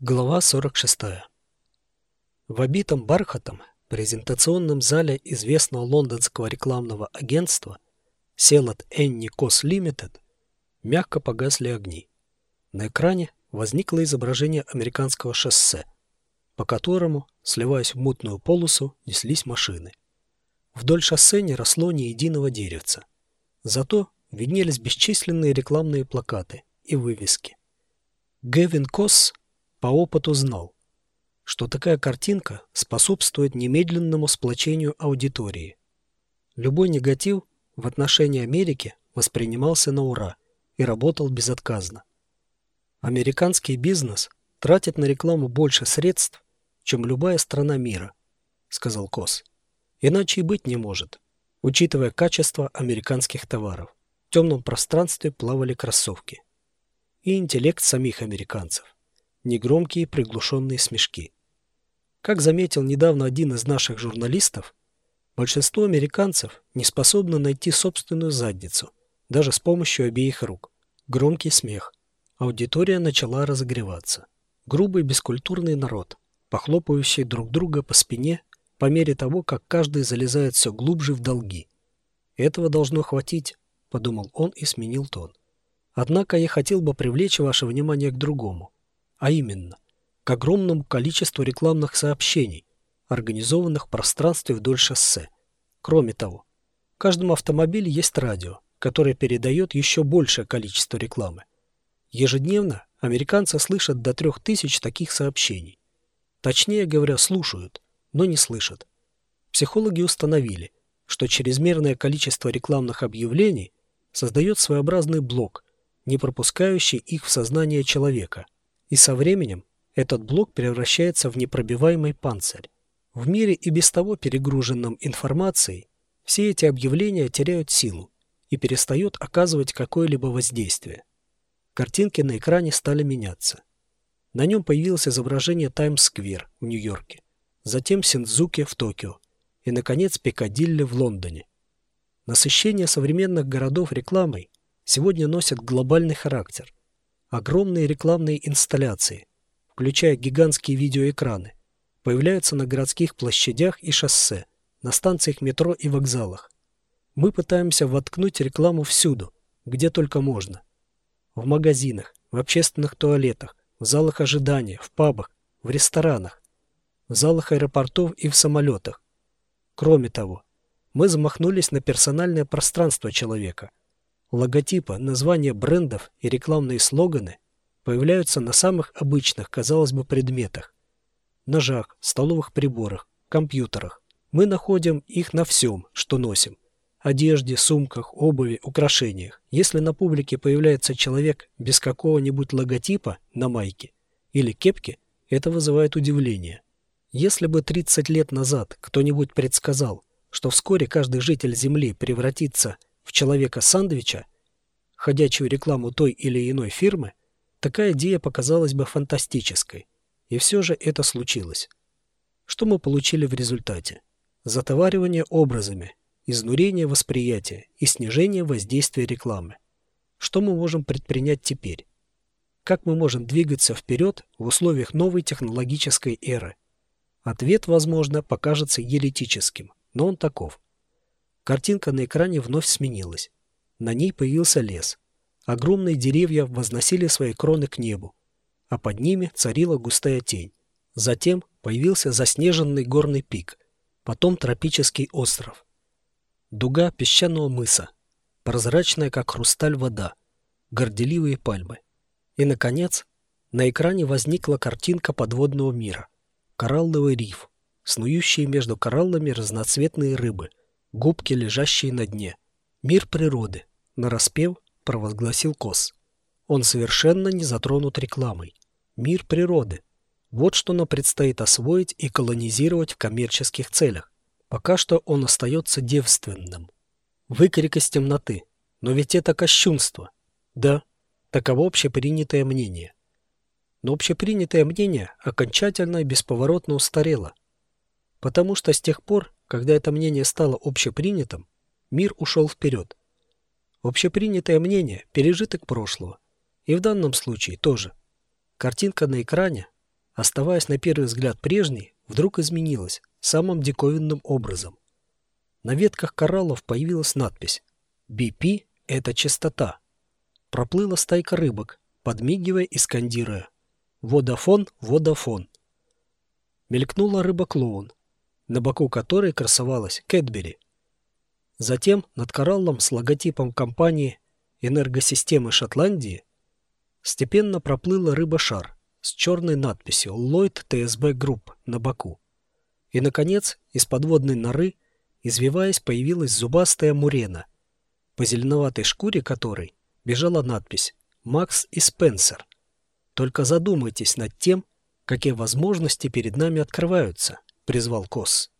Глава 46. В обитом бархатом презентационном зале известного лондонского рекламного агентства Селот Энни Кос Лимитед мягко погасли огни. На экране возникло изображение американского шоссе, по которому, сливаясь в мутную полосу, неслись машины. Вдоль шоссе не росло ни единого деревца. Зато виднелись бесчисленные рекламные плакаты и вывески. Гевин Кос по опыту знал, что такая картинка способствует немедленному сплочению аудитории. Любой негатив в отношении Америки воспринимался на ура и работал безотказно. Американский бизнес тратит на рекламу больше средств, чем любая страна мира, сказал Кос. Иначе и быть не может, учитывая качество американских товаров. В темном пространстве плавали кроссовки. И интеллект самих американцев негромкие приглушенные смешки. Как заметил недавно один из наших журналистов, большинство американцев не способны найти собственную задницу, даже с помощью обеих рук. Громкий смех. Аудитория начала разогреваться. Грубый бескультурный народ, похлопывающий друг друга по спине по мере того, как каждый залезает все глубже в долги. «Этого должно хватить», — подумал он и сменил тон. «Однако я хотел бы привлечь ваше внимание к другому а именно к огромному количеству рекламных сообщений, организованных в пространстве вдоль шоссе. Кроме того, в каждом автомобиле есть радио, которое передает еще большее количество рекламы. Ежедневно американцы слышат до трех тысяч таких сообщений. Точнее говоря, слушают, но не слышат. Психологи установили, что чрезмерное количество рекламных объявлений создает своеобразный блок, не пропускающий их в сознание человека – и со временем этот блок превращается в непробиваемый панцирь. В мире и без того перегруженном информацией все эти объявления теряют силу и перестают оказывать какое-либо воздействие. Картинки на экране стали меняться. На нем появилось изображение Таймс-сквер в Нью-Йорке, затем Синдзуки в Токио и, наконец, Пикадилли в Лондоне. Насыщение современных городов рекламой сегодня носит глобальный характер Огромные рекламные инсталляции, включая гигантские видеоэкраны, появляются на городских площадях и шоссе, на станциях метро и вокзалах. Мы пытаемся воткнуть рекламу всюду, где только можно. В магазинах, в общественных туалетах, в залах ожидания, в пабах, в ресторанах, в залах аэропортов и в самолетах. Кроме того, мы замахнулись на персональное пространство человека, Логотипы, названия брендов и рекламные слоганы появляются на самых обычных, казалось бы, предметах. Ножах, столовых приборах, компьютерах. Мы находим их на всем, что носим. Одежде, сумках, обуви, украшениях. Если на публике появляется человек без какого-нибудь логотипа на майке или кепке, это вызывает удивление. Если бы 30 лет назад кто-нибудь предсказал, что вскоре каждый житель Земли превратится в человека-сандвича, ходячую рекламу той или иной фирмы, такая идея показалась бы фантастической. И все же это случилось. Что мы получили в результате? Затоваривание образами, изнурение восприятия и снижение воздействия рекламы. Что мы можем предпринять теперь? Как мы можем двигаться вперед в условиях новой технологической эры? Ответ, возможно, покажется еретическим, но он таков – Картинка на экране вновь сменилась. На ней появился лес. Огромные деревья возносили свои кроны к небу, а под ними царила густая тень. Затем появился заснеженный горный пик, потом тропический остров. Дуга песчаного мыса, прозрачная, как хрусталь вода, горделивые пальмы. И, наконец, на экране возникла картинка подводного мира. Коралловый риф, снующие между кораллами разноцветные рыбы, губки, лежащие на дне. Мир природы, нараспев, провозгласил Кос. Он совершенно не затронут рекламой. Мир природы. Вот что нам предстоит освоить и колонизировать в коммерческих целях. Пока что он остается девственным. Выкрик из темноты. Но ведь это кощунство. Да, таково общепринятое мнение. Но общепринятое мнение окончательно и бесповоротно устарело. Потому что с тех пор, когда это мнение стало общепринятым, мир ушел вперед. Общепринятое мнение – пережиток прошлого. И в данном случае тоже. Картинка на экране оставаясь на первый взгляд прежней, вдруг изменилась самым диковинным образом. На ветках кораллов появилась надпись «BP – это частота». Проплыла стайка рыбок, подмигивая и скандируя «Водафон, Водафон». Мелькнула рыба-клоун, на боку которой красовалась Кэтбери. Затем над кораллом с логотипом компании «Энергосистемы Шотландии» степенно проплыла рыба-шар с черной надписью «Lloyd TSB Group» на боку. И, наконец, из подводной норы, извиваясь, появилась зубастая мурена, по зеленоватой шкуре которой бежала надпись «Макс и Спенсер». Только задумайтесь над тем, какие возможности перед нами открываются, призвал Косс.